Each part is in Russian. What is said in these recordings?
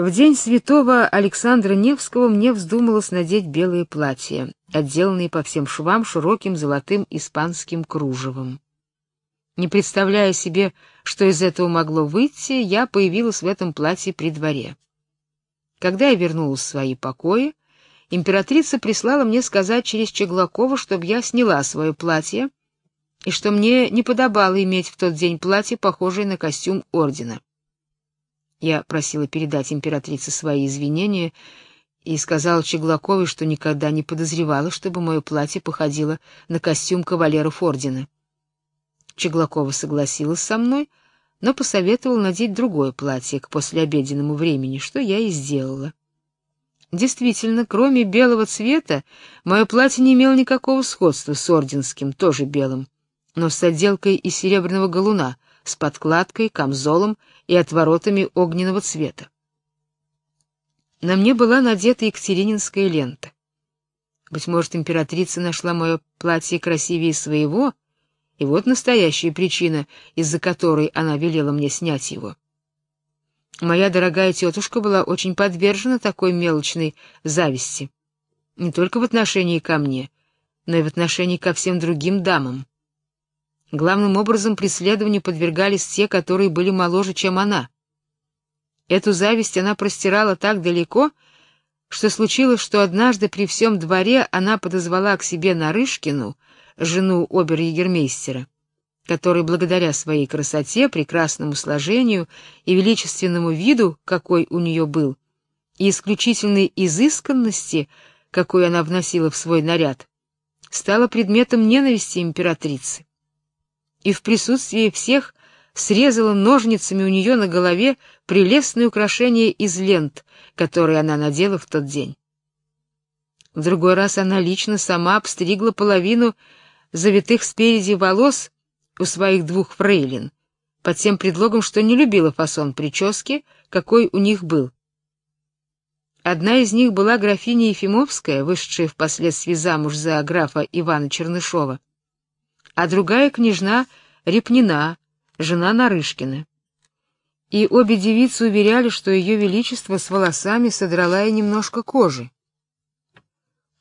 В день святого Александра Невского мне вздумалось надеть белое платье, отделанное по всем швам широким золотым испанским кружевом. Не представляя себе, что из этого могло выйти, я появилась в этом платье при дворе. Когда я вернулась в свои покои, императрица прислала мне сказать через Чеглакова, чтобы я сняла свое платье, и что мне не подобало иметь в тот день платье, похожее на костюм ордена. Я просила передать императрице свои извинения и сказала Чеглаковой, что никогда не подозревала, чтобы мое платье походило на костюм кавалеров ордена. Чеглакова согласилась со мной, но посоветовала надеть другое платье к послеобеденному времени, что я и сделала. Действительно, кроме белого цвета, мое платье не имело никакого сходства с орденским, тоже белым, но с отделкой из серебряного галуна — с подкладкой, камзолом и отворотами огненного цвета. На мне была надета екатерининская лента. Быть может, императрица нашла мое платье красивее своего, и вот настоящая причина, из-за которой она велела мне снять его. Моя дорогая тетушка была очень подвержена такой мелочной зависти, не только в отношении ко мне, но и в отношении ко всем другим дамам. Главным образом преследованию подвергались те, которые были моложе, чем она. Эту зависть она простирала так далеко, что случилось, что однажды при всем дворе она подозвала к себе Нарышкину, жену обер-егермейстера, который благодаря своей красоте, прекрасному сложению и величественному виду, какой у нее был, и исключительной изысканности, какую она вносила в свой наряд, стала предметом ненависти императрицы и в присутствии всех срезала ножницами у нее на голове прелестное украшение из лент, которые она надела в тот день. В другой раз она лично сама обстригла половину завитых спереди волос у своих двух фрейлин, под тем предлогом, что не любила фасон прически, какой у них был. Одна из них была графиня Ефимовская, вышедшая впоследствии замуж за графа Ивана Чернышова а другая княжна Репнина, жена Нарышкина. И обе девицы уверяли, что ее величество с волосами содрала ей немножко кожи.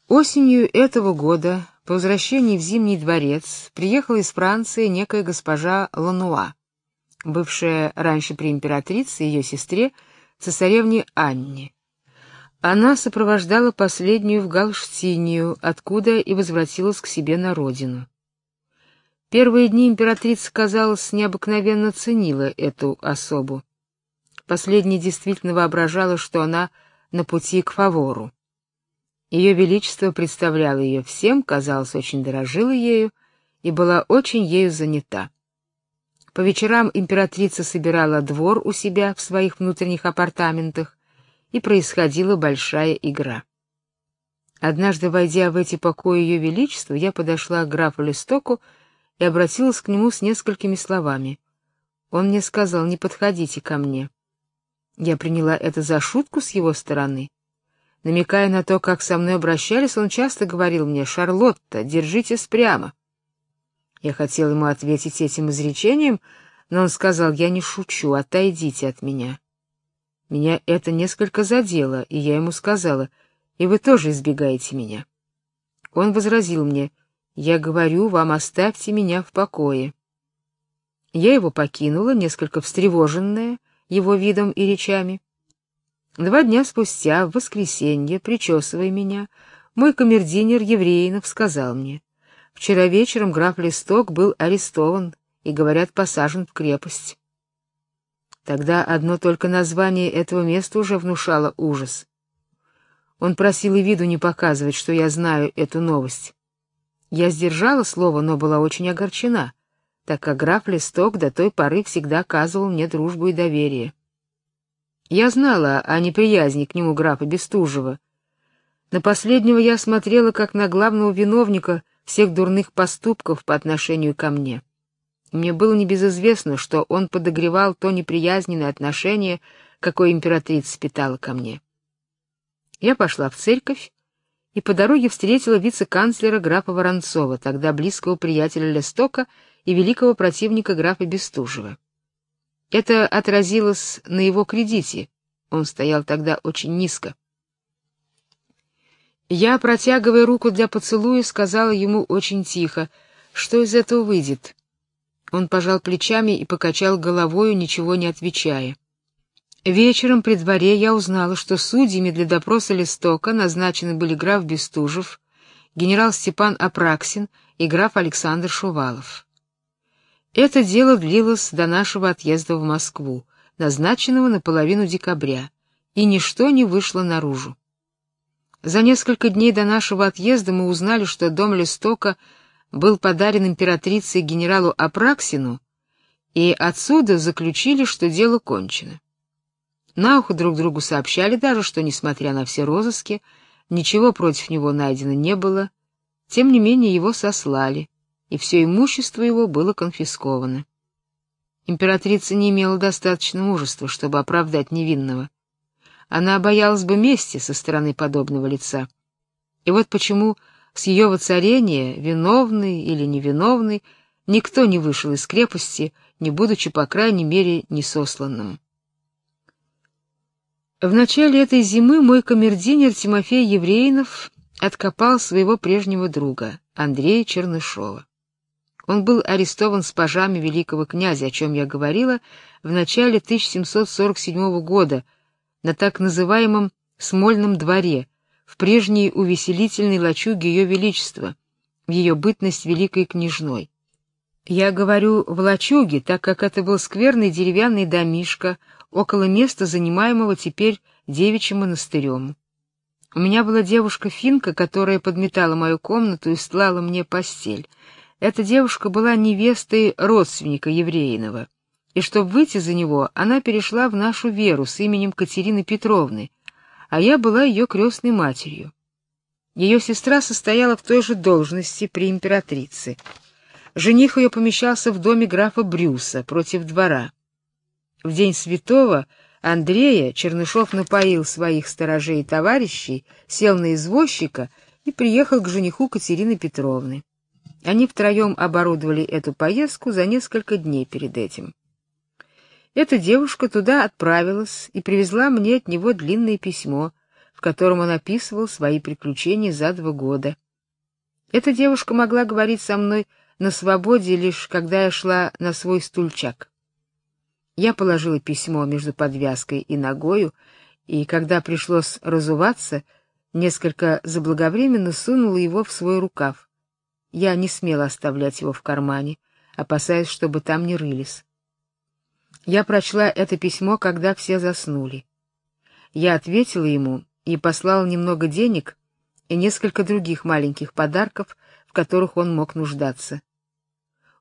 Осенью этого года, по возвращении в Зимний дворец, приехала из Франции некая госпожа Лануа, бывшая раньше при императрице и ее сестре, цесаревне Анне. Она сопровождала последнюю в Галштинию, откуда и возвратилась к себе на родину. Первые дни императрица, казалось, необыкновенно ценила эту особу. Последняя действительно воображала, что она на пути к фавору. Ее величество представляло ее всем, казалось, очень дорожила ею и была очень ею занята. По вечерам императрица собирала двор у себя в своих внутренних апартаментах, и происходила большая игра. Однажды, войдя в эти покои ее величества, я подошла к графу Листоку и обратилась к нему с несколькими словами. Он мне сказал: "Не подходите ко мне". Я приняла это за шутку с его стороны. Намекая на то, как со мной обращались, он часто говорил мне: "Шарлотта, держитесь прямо". Я хотел ему ответить этим изречением, но он сказал: "Я не шучу, отойдите от меня". Меня это несколько задело, и я ему сказала: "И вы тоже избегаете меня". Он возразил мне: я говорю вам, оставьте меня в покое. Я его покинула, несколько встревоженная его видом и речами. Два дня спустя, в воскресенье, причесывая меня, мой камердинер Евреинов сказал мне: "Вчера вечером граф Листок был арестован и, говорят, посажен в крепость". Тогда одно только название этого места уже внушало ужас. Он просил и виду не показывать, что я знаю эту новость. Я сдержала слово, но была очень огорчена, так как граф Листок до той поры всегда оказывал мне дружбу и доверие. Я знала о неприязни к нему графа Бестужева. На последнего я смотрела как на главного виновника всех дурных поступков по отношению ко мне. Мне было небезызвестно, что он подогревал то неприязненное отношение, какое императрица питала ко мне. Я пошла в церковь и по дороге встретила вице-канцлера графа Воронцова, тогда близкого приятеля Лестока и великого противника графа Бестужева. Это отразилось на его кредите, Он стоял тогда очень низко. Я, протягивая руку для поцелуя, сказала ему очень тихо, что из этого выйдет. Он пожал плечами и покачал головою, ничего не отвечая. Вечером при дворе я узнала, что судьями для допроса Листока назначены были граф Бестужев, генерал Степан Апраксин и граф Александр Шувалов. Это дело длилось до нашего отъезда в Москву, назначенного на половину декабря, и ничто не вышло наружу. За несколько дней до нашего отъезда мы узнали, что дом Листока был подарен императрицей генералу Апраксину, и отсюда заключили, что дело кончено. На ухо друг другу сообщали даже, что, несмотря на все розыски, ничего против него найдено не было, тем не менее его сослали, и все имущество его было конфисковано. Императрица не имела достаточно мужества, чтобы оправдать невинного. Она боялась бы мести со стороны подобного лица. И вот почему с ее воцарения, виновный или невиновный, никто не вышел из крепости, не будучи, по крайней мере, несосланным. В начале этой зимы мой камердинер Тимофей Евреинов откопал своего прежнего друга, Андрея Чернышова. Он был арестован с пажами великого князя, о чем я говорила, в начале 1747 года на так называемом Смольном дворе, в прежней увеселительной лачуге ее величества, в ее бытность великой княжной. Я говорю в лачуге, так как это был скверный деревянный домишко около места, занимаемого теперь девичьим монастырем. У меня была девушка-финка, которая подметала мою комнату и стлала мне постель. Эта девушка была невестой родственника еврейного, и чтобы выйти за него, она перешла в нашу веру с именем Катерины Петровны, а я была ее крестной матерью. Ее сестра состояла в той же должности при императрице. Жених ее помещался в доме графа Брюса против двора. В день святого Андрея Чернышов напоил своих сторожей и товарищей, сел на извозчика и приехал к жениху Катерины Петровны. Они втроем оборудовали эту поездку за несколько дней перед этим. Эта девушка туда отправилась и привезла мне от него длинное письмо, в котором он описывал свои приключения за два года. Эта девушка могла говорить со мной на свободе лишь когда я шла на свой стульчак. Я положила письмо между подвязкой и ногою, и когда пришлось разуваться, несколько заблаговременно сунула его в свой рукав. Я не смела оставлять его в кармане, опасаясь, чтобы там не рылись. Я прочла это письмо, когда все заснули. Я ответила ему и послала немного денег и несколько других маленьких подарков, в которых он мог нуждаться.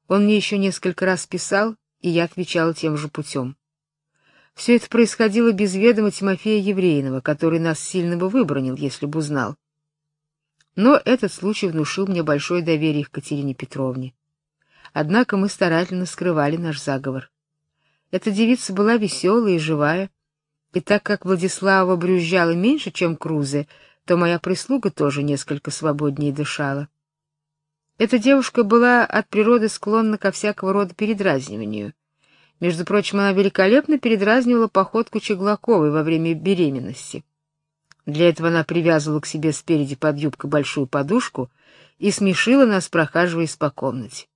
Он мне еще несколько раз писал, и я отвечала тем же путем. Все это происходило без ведома Тимофея Евреинова, который нас сильно бы выбронил, если бы узнал. Но этот случай внушил мне большое доверие к Катерине Петровне. Однако мы старательно скрывали наш заговор. Эта девица была веселая и живая, и так как Владислава брюзжала меньше, чем Крузе, то моя прислуга тоже несколько свободнее дышала. Эта девушка была от природы склонна ко всякого рода передразниванию. Между прочим, она великолепно передразнивала походку Чеглаковой во время беременности. Для этого она привязывала к себе спереди под юбкой большую подушку и смешила нас, прохаживаясь по комнате.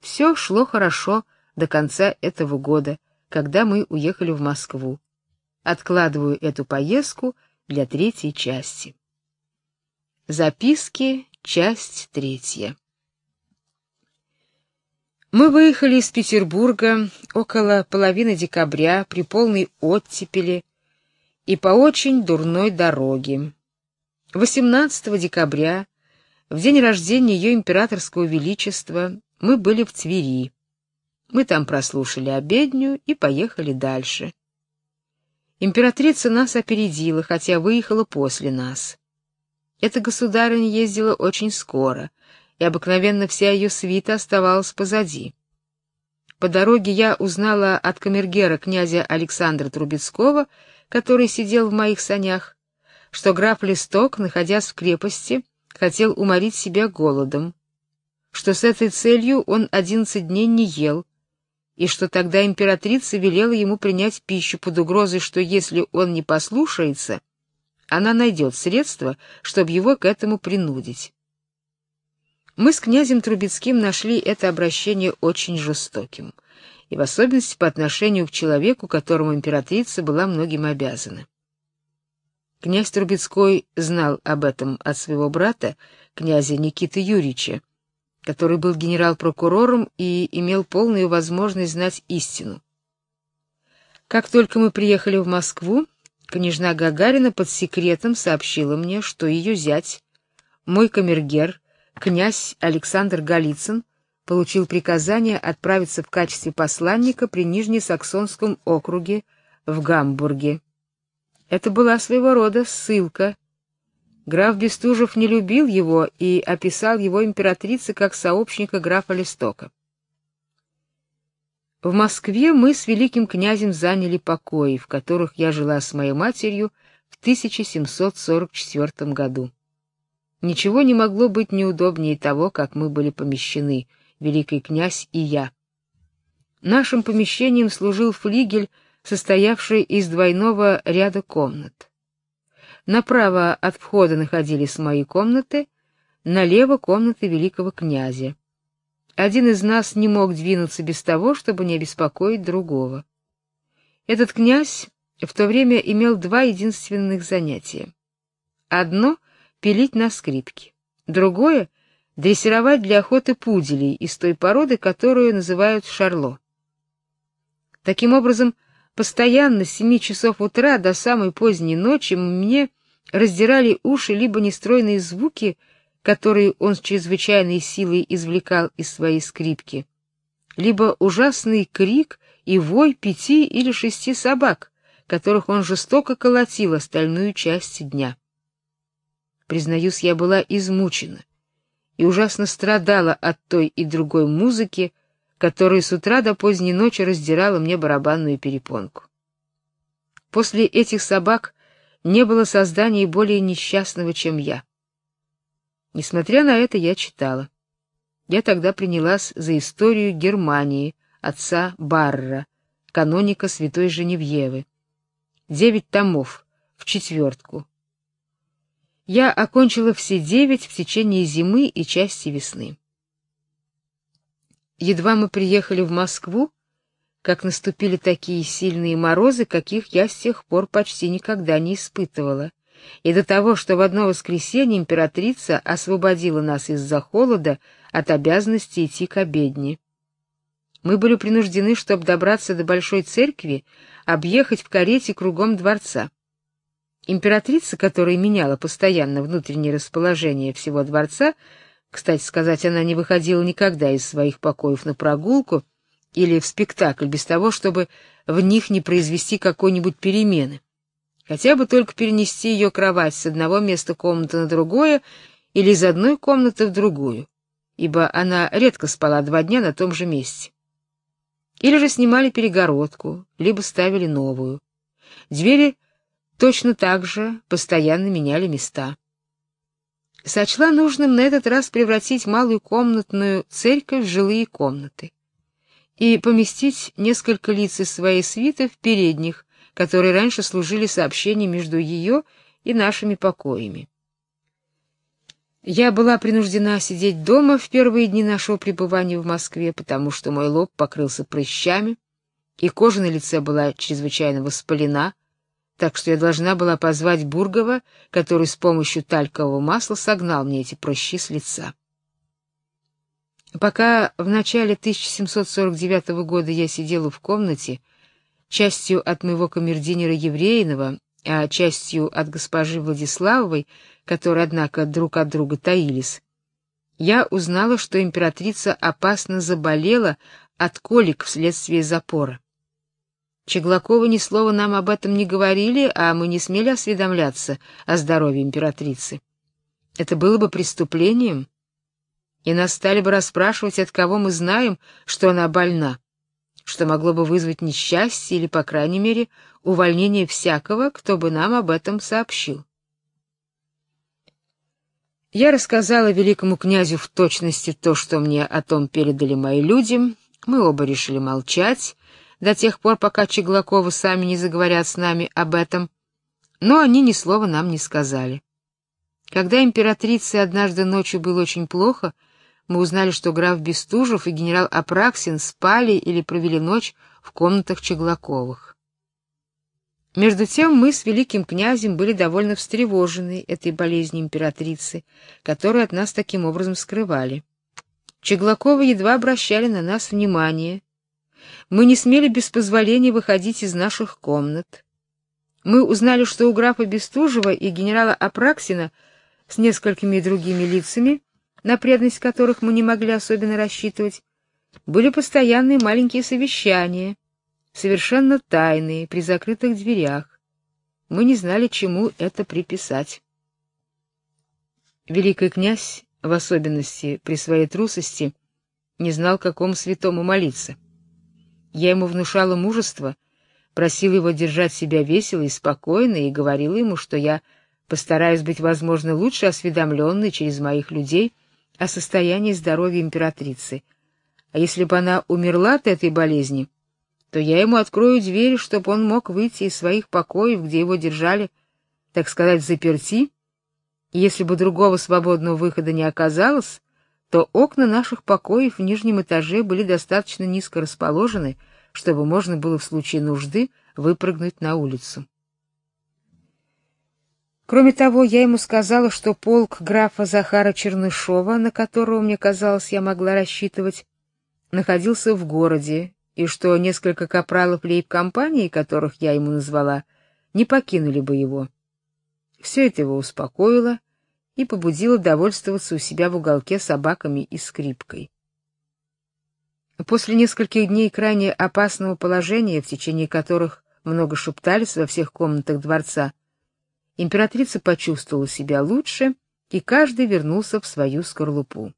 Все шло хорошо до конца этого года, когда мы уехали в Москву. Откладываю эту поездку для третьей части. Записки, часть третья. Мы выехали из Петербурга около половины декабря при полной оттепели и по очень дурной дороге. 18 декабря, в день рождения ее императорского величества, мы были в Твери. Мы там прослушали обедню и поехали дальше. Императрица нас опередила, хотя выехала после нас. Эта государыня ездила очень скоро, и обыкновенно вся ее свита оставалась позади. По дороге я узнала от камергера князя Александра Трубецкого, который сидел в моих санях, что граф Листок, находясь в крепости, хотел уморить себя голодом, что с этой целью он одиннадцать дней не ел, и что тогда императрица велела ему принять пищу под угрозой, что если он не послушается, она найдет средства, чтобы его к этому принудить. Мы с князем Трубецким нашли это обращение очень жестоким, и в особенности по отношению к человеку, которому императрица была многим обязана. Князь Трубецкой знал об этом от своего брата, князя Никиты Юрьевича, который был генерал-прокурором и имел полную возможность знать истину. Как только мы приехали в Москву, княжна Гагарина под секретом сообщила мне, что ее зять, мой камергер, князь Александр Голицын, получил приказание отправиться в качестве посланника при Нижнесаксонском округе в Гамбурге. Это была своего рода ссылка Граф Бестужев не любил его и описал его императрице как сообщника графа Листока. В Москве мы с великим князем заняли покои, в которых я жила с моей матерью в 1744 году. Ничего не могло быть неудобнее того, как мы были помещены, великий князь и я. Нашим помещением служил флигель, состоявший из двойного ряда комнат. Направо от входа находились мои комнаты, налево комнаты великого князя. Один из нас не мог двинуться без того, чтобы не беспокоить другого. Этот князь в то время имел два единственных занятия. Одно пилить на скрипке, другое дрессировать для охоты пуделей из той породы, которую называют шарло. Таким образом, Постоянно с семи часов утра до самой поздней ночи мне раздирали уши либо нестройные звуки, которые он с чрезвычайной силой извлекал из своей скрипки, либо ужасный крик и вой пяти или шести собак, которых он жестоко колотил остальную часть дня. Признаюсь, я была измучена и ужасно страдала от той и другой музыки, которая с утра до поздней ночи раздирала мне барабанную перепонку. После этих собак не было создания более несчастного, чем я. Несмотря на это, я читала. Я тогда принялась за историю Германии отца Барра, каноника Святой Женевьевы. Девять томов в четвертку. Я окончила все девять в течение зимы и части весны. Едва мы приехали в Москву, как наступили такие сильные морозы, каких я с тех пор почти никогда не испытывала. И до того, что в одно воскресенье императрица освободила нас из-за холода от обязанности идти к обедне. Мы были принуждены, чтобы добраться до большой церкви, объехать в карете кругом дворца. Императрица, которая меняла постоянно внутреннее расположение всего дворца, кстати сказать, она не выходила никогда из своих покоев на прогулку или в спектакль без того, чтобы в них не произвести какой-нибудь перемены. Хотя бы только перенести ее кровать с одного места комнаты на другое или из одной комнаты в другую, ибо она редко спала два дня на том же месте. Или же снимали перегородку, либо ставили новую. Двери точно так же постоянно меняли места сочла нужным на этот раз превратить малую комнатную церковь в жилые комнаты и поместить несколько лиц из своей свиты в передних, которые раньше служили сообщением между ее и нашими покоями. Я была принуждена сидеть дома в первые дни нашего пребывания в Москве, потому что мой лоб покрылся прыщами, и кожа на лице была чрезвычайно воспалена, так что я должна была позвать Бургова, который с помощью талькового масла согнал мне эти прыщи с лица. Пока в начале 1749 года я сидела в комнате, частью от моего камердинера Евреинова, а частью от госпожи Владиславовой, которые, однако, друг от друга таились, я узнала, что императрица опасно заболела от колик вследствие запора. Чеглаковы ни слова нам об этом не говорили, а мы не смели осведомляться о здоровье императрицы. Это было бы преступлением, и нас стали бы расспрашивать, от кого мы знаем, что она больна, что могло бы вызвать несчастье или, по крайней мере, увольнение всякого, кто бы нам об этом сообщил. Я рассказала великому князю в точности то, что мне о том передали мои люди, Мы оба решили молчать до тех пор, пока Чеглаковы сами не заговорят с нами об этом, но они ни слова нам не сказали. Когда императрице однажды ночью было очень плохо, мы узнали, что граф Бестужев и генерал Апраксин спали или провели ночь в комнатах Чеглаковых. Между тем мы с великим князем были довольно встревожены этой болезнью императрицы, которую от нас таким образом скрывали. Чеглаковы едва обращали на нас внимание. Мы не смели без позволения выходить из наших комнат. Мы узнали, что у графа Бестужева и генерала Апраксина с несколькими другими лицами, на преданность которых мы не могли особенно рассчитывать, были постоянные маленькие совещания, совершенно тайные, при закрытых дверях. Мы не знали, чему это приписать. Великий князь в особенности при своей трусости, не знал, какому святому молиться. Я ему внушала мужество, просила его держать себя весело и спокойно и говорила ему, что я постараюсь быть, возможно, лучше осведомленной через моих людей о состоянии здоровья императрицы. А если бы она умерла от этой болезни, то я ему открою дверь, чтобы он мог выйти из своих покоев, где его держали, так сказать, заперти, если бы другого свободного выхода не оказалось, то окна наших покоев в нижнем этаже были достаточно низко расположены, чтобы можно было в случае нужды выпрыгнуть на улицу. Кроме того, я ему сказала, что полк графа Захара Чернышова, на которого мне казалось, я могла рассчитывать, находился в городе, и что несколько капралов лейб-компании, которых я ему назвала, не покинули бы его. Все это его успокоило и побудило довольствоваться у себя в уголке собаками и скрипкой. После нескольких дней крайне опасного положения, в течение которых много шептались во всех комнатах дворца, императрица почувствовала себя лучше, и каждый вернулся в свою скорлупу.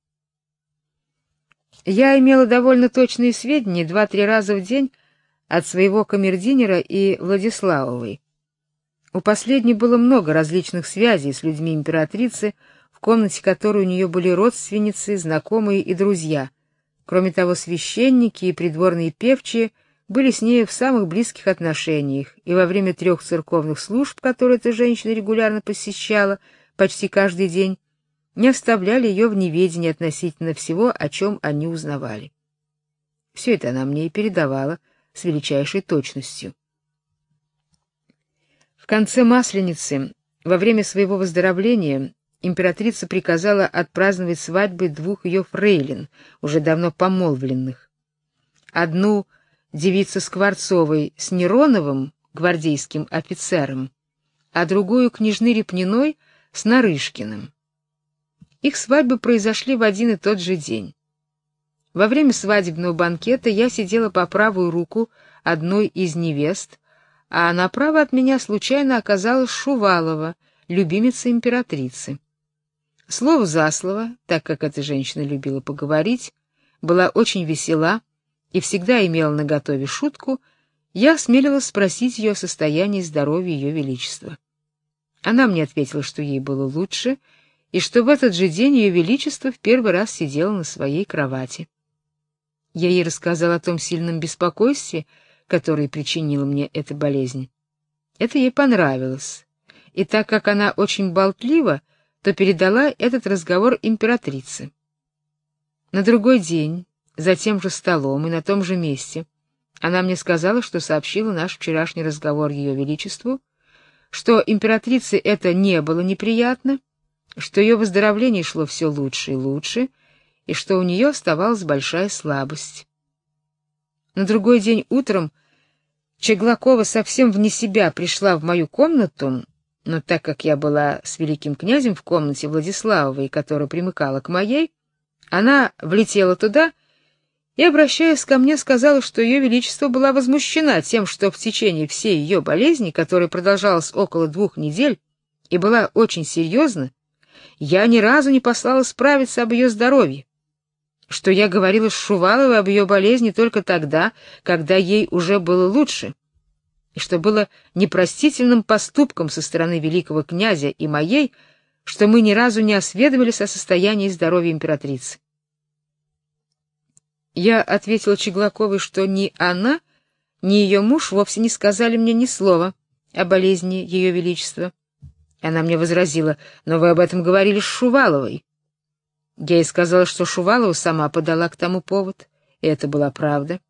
Я имела довольно точные сведения два-три раза в день от своего камердинера и Владиславовой, у последней было много различных связей с людьми императрицы, в комнате которой у нее были родственницы, знакомые и друзья. Кроме того, священники и придворные певчие были с ней в самых близких отношениях, и во время трех церковных служб, которые эта женщина регулярно посещала почти каждый день, не оставляли ее в неведении относительно всего, о чем они узнавали. Все это она мне и передавала с величайшей точностью. В конце Масленицы, во время своего выздоровления, императрица приказала отпраздновать свадьбы двух ее фрейлин, уже давно помолвленных. Одну девицу Скворцовой с Нероновым, гвардейским офицером, а другую княжны Репниной с Нарышкиным. Их свадьбы произошли в один и тот же день. Во время свадебного банкета я сидела по правую руку одной из невест, а направо от меня случайно оказалась Шувалова, любимица императрицы. Слово за слово, так как эта женщина любила поговорить, была очень весела и всегда имела наготове шутку, я осмелилась спросить ее о состоянии здоровья ее величества. Она мне ответила, что ей было лучше, и что в этот же день ее величество в первый раз сидела на своей кровати. Я ей рассказал о том сильном беспокойстве, который причинила мне эта болезнь. Это ей понравилось. И так как она очень болтлива, то передала этот разговор императрице. На другой день, за тем же столом и на том же месте, она мне сказала, что сообщила наш вчерашний разговор ее величеству, что императрице это не было неприятно, что ее выздоровление шло все лучше и лучше, и что у нее оставалась большая слабость. На другой день утром Чеглакова совсем вне себя пришла в мою комнату, но так как я была с великим князем в комнате Владиславовой, которая примыкала к моей, она влетела туда и, обращаясь ко мне, сказала, что ее величество была возмущена тем, что в течение всей ее болезни, которая продолжалась около двух недель и была очень серьезна, я ни разу не послала справиться об ее здоровье что я говорила с Шуваловой об ее болезни только тогда, когда ей уже было лучше, и что было непростительным поступком со стороны великого князя и моей, что мы ни разу не осведомились о состоянии здоровья императрицы. Я ответил Чеглаковой, что ни она, ни ее муж вовсе не сказали мне ни слова о болезни ее величества. Она мне возразила: "Но вы об этом говорили с Шуваловой". Я ей сказала, что Шувалова сама подала к тому повод, и это была правда.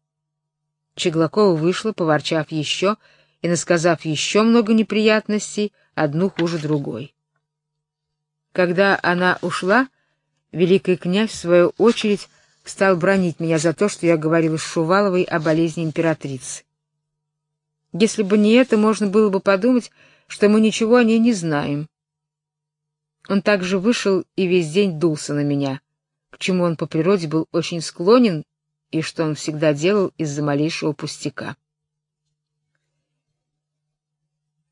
Чеглакова вышла, поворчав еще и насказав еще много неприятностей, одну хуже другой. Когда она ушла, великий князь в свою очередь стал бронить меня за то, что я говорила с Шуваловой о болезни императрицы. Если бы не это, можно было бы подумать, что мы ничего о ней не знаем. Он также вышел и весь день дулся на меня, к чему он по природе был очень склонен и что он всегда делал из-за малейшего пустяка.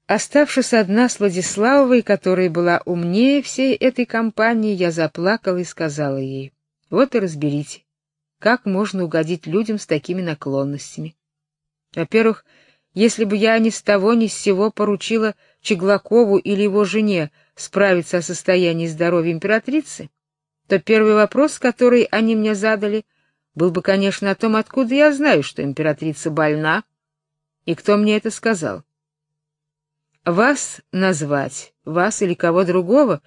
Оставшись одна с Владиславовой, которая была умнее всей этой компании, я заплакала и сказала ей: "Вот и разберите, как можно угодить людям с такими наклонностями. Во-первых, если бы я ни с того ни с сего поручила Чеглакову или его жене справиться о состоянии здоровья императрицы, то первый вопрос, который они мне задали, был бы, конечно, о том, откуда я знаю, что императрица больна, и кто мне это сказал. Вас назвать, вас или кого другого,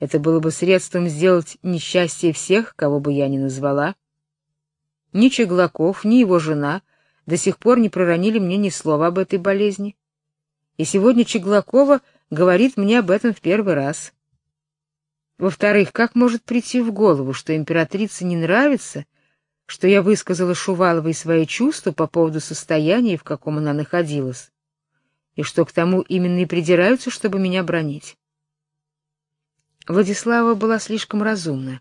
это было бы средством сделать несчастье всех, кого бы я ни назвала. Ни Чеглаков, ни его жена до сих пор не проронили мне ни слова об этой болезни. И сегодня Чеглакова говорит мне об этом в первый раз. Во-вторых, как может прийти в голову, что императрице не нравится, что я высказала Шуваловой свои чувства по поводу состояния, в каком она находилась? и что к тому именно и придираются, чтобы меня бронить. Владислава была слишком разумна,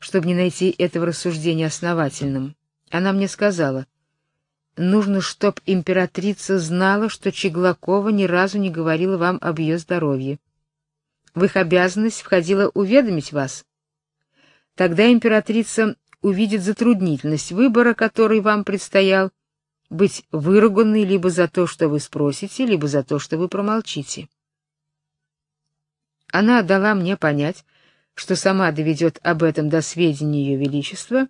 чтобы не найти этого рассуждения основательным. Она мне сказала: "Нужно, чтоб императрица знала, что Чеглакова ни разу не говорила вам об ее здоровье. В их обязанность входило уведомить вас. Тогда императрица увидит затруднительность выбора, который вам предстоял, быть выруганной либо за то, что вы спросите, либо за то, что вы промолчите. Она дала мне понять, что сама доведет об этом до сведения ее величества,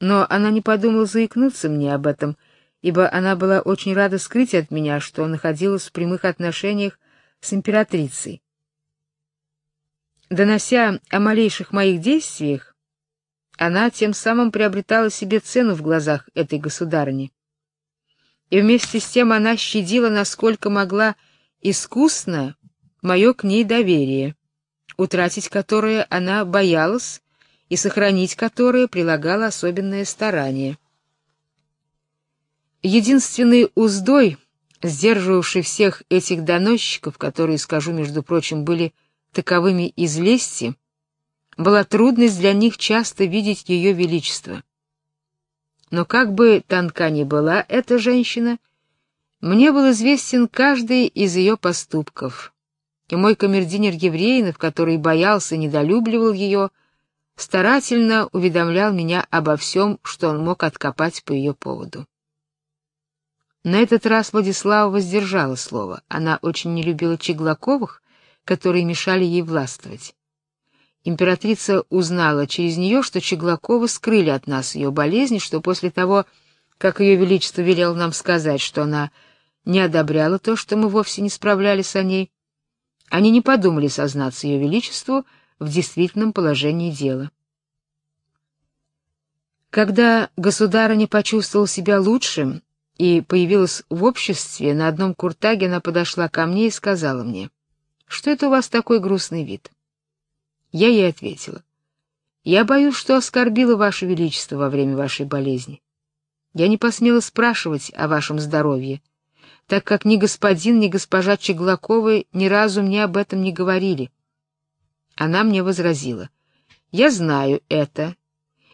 но она не подумала заикнуться мне об этом, ибо она была очень рада скрыть от меня, что находилась в прямых отношениях с императрицей. Донося о малейших моих действиях, она тем самым приобретала себе цену в глазах этой государыни и вместе с тем она щадила, насколько могла, искусно мое к ней доверие, утратить которое она боялась и сохранить которое прилагала особенное старание. Единственной уздой, сдерживавшей всех этих доносчиков, которые, скажу между прочим, были таковыми из лести, была трудность для них часто видеть ее величество. Но как бы тонка ни была эта женщина, мне был известен каждый из ее поступков. И мой камердинер Евреинов, который боялся и недолюбливал ее, старательно уведомлял меня обо всем, что он мог откопать по ее поводу. На этот раз Владислава воздержала слово. Она очень не любила Чеглаковых, которые мешали ей властвовать. Императрица узнала через нее, что Чеглакова скрыли от нас ее болезнь, что после того, как ее величество велел нам сказать, что она не одобряла то, что мы вовсе не справлялись о ней, они не подумали сознаться ее величеству в действительном положении дела. Когда государыня почувствовала себя лучше и появилась в обществе, на одном куртаге она подошла ко мне и сказала мне: "Что это у вас такой грустный вид?" Я ей ответила: "Я боюсь, что оскорбила ваше величество во время вашей болезни. Я не посмела спрашивать о вашем здоровье, так как ни господин, ни госпожа Чеглаковы ни разу мне об этом не говорили". Она мне возразила: "Я знаю это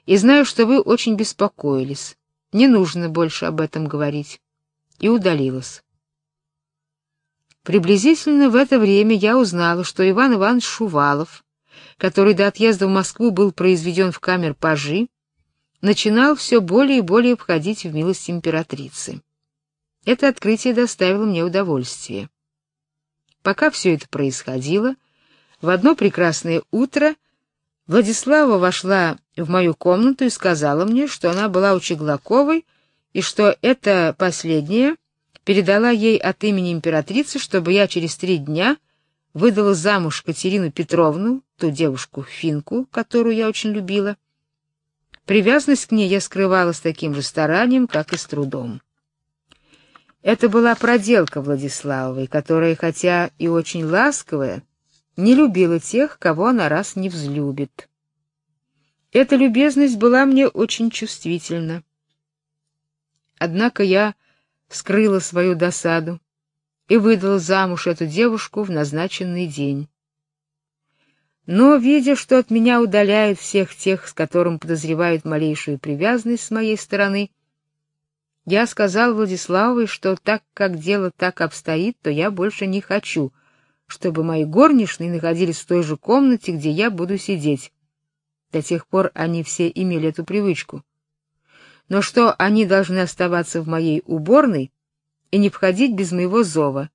и знаю, что вы очень беспокоились. Не нужно больше об этом говорить". И удалилась. Приблизительно в это время я узнала, что Иван Иванович Шувалов который до отъезда в Москву был произведен в камер пажи, начинал все более и более входить в милость императрицы. Это открытие доставило мне удовольствие. Пока все это происходило, в одно прекрасное утро Владислава вошла в мою комнату и сказала мне, что она была у Чеглаковой и что это последняя передала ей от имени императрицы, чтобы я через три дня выдала замуж Катерину Петровну, ту девушку-финку, которую я очень любила. Привязанность к ней я скрывала с таким же старанием, как и с трудом. Это была проделка Владиславовой, которая, хотя и очень ласковая, не любила тех, кого она раз не взлюбит. Эта любезность была мне очень чувствительна. Однако я скрыла свою досаду и выдала замуж эту девушку в назначенный день. Но, видя, что от меня удаляют всех тех, с которым подозревают малейшую привязанность с моей стороны, я сказал Владиславовой, что так как дело так обстоит, то я больше не хочу, чтобы мои горничные находились в той же комнате, где я буду сидеть. До тех пор они все имели эту привычку но что они должны оставаться в моей уборной и не входить без моего зова,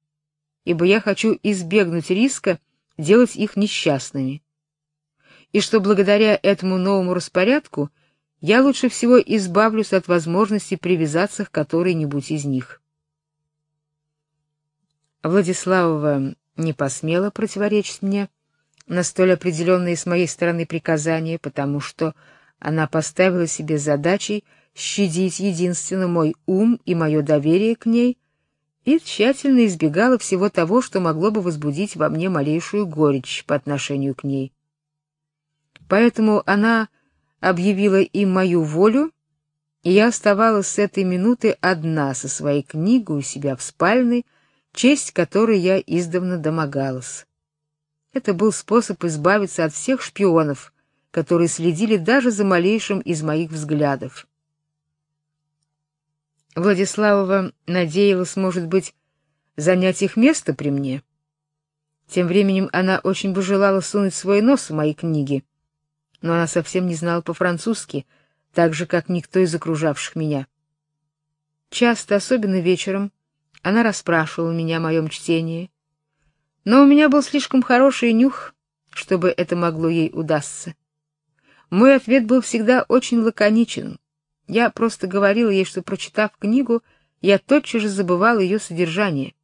ибо я хочу избегнуть риска делать их несчастными. И что благодаря этому новому распорядку я лучше всего избавлюсь от возможности привязаться к которой-нибудь из них. Владиславова не посмела противоречить мне на столь определенные с моей стороны приказания, потому что она поставила себе задачей щадить единственно мой ум и мое доверие к ней, и тщательно избегала всего того, что могло бы возбудить во мне малейшую горечь по отношению к ней. Поэтому она объявила им мою волю, и я оставалась с этой минуты одна со своей книгой у себя в спальне, честь которой я издавна домогалась. Это был способ избавиться от всех шпионов, которые следили даже за малейшим из моих взглядов. Владиславова надеялась, может быть, занять их место при мне. Тем временем она очень бы желала сунуть свой нос в мои книги, но она совсем не знала по-французски, так же как никто из окружавших меня. Часто, особенно вечером, она расспрашивала меня о моем чтении, но у меня был слишком хороший нюх, чтобы это могло ей удастся. Мой ответ был всегда очень лаконичен. Я просто говорила ей, что прочитав книгу, я тотчас же забывала ее содержание.